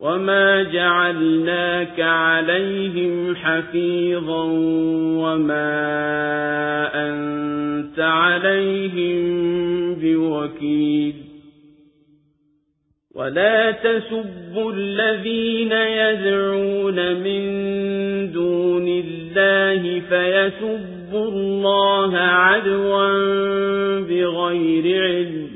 وما جعلناك عليهم حفيظا وما أنت عليهم بوكيل ولا تسبوا الذين يدعون من دون الله فيسبوا الله عدوا بغير علم